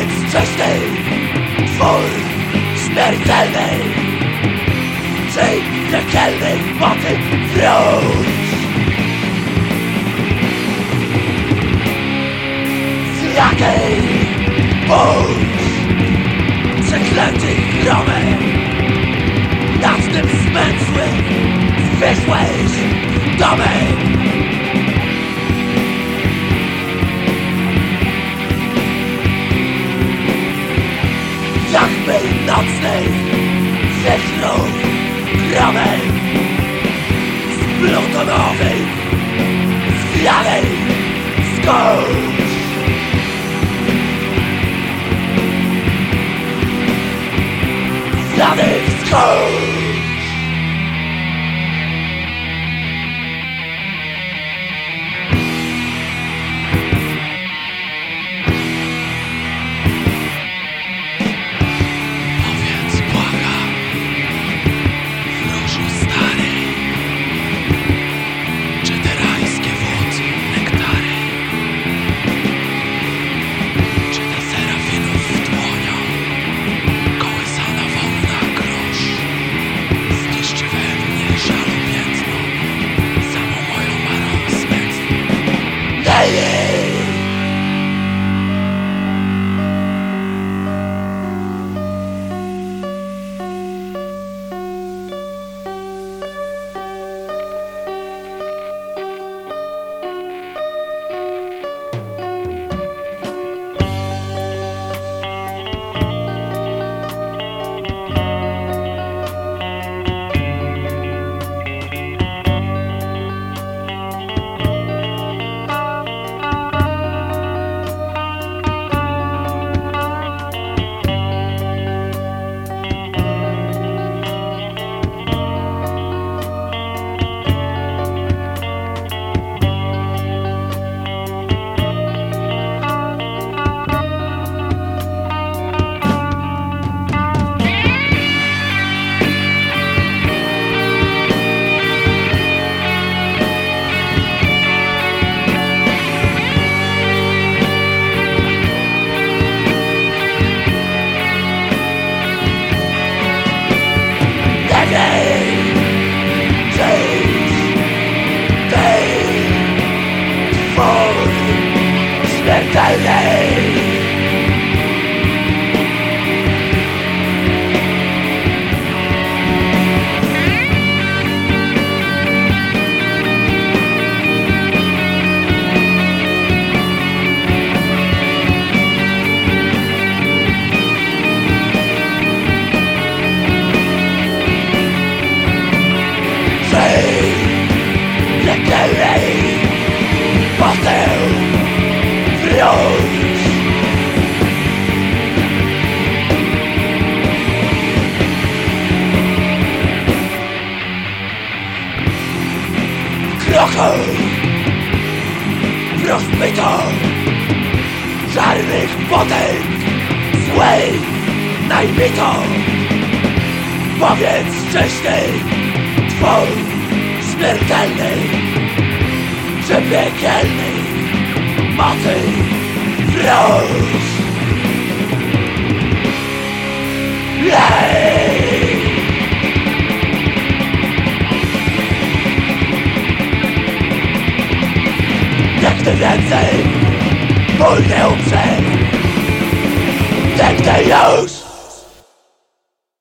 Life-System vollständig Take the Kelvin button flows. Flacking bones Przeklętych gromy Nad tym smętły Wyszłeś do mnie Wychnął gromem Z plutonowej Zwijanej Baby Żarnych potęg! Złej! Najmito Powiedz wcześniej Twą śmiertelnej Czy piekielnej mocy wróć. Lej! Nigdy więcej Muldelsen that they use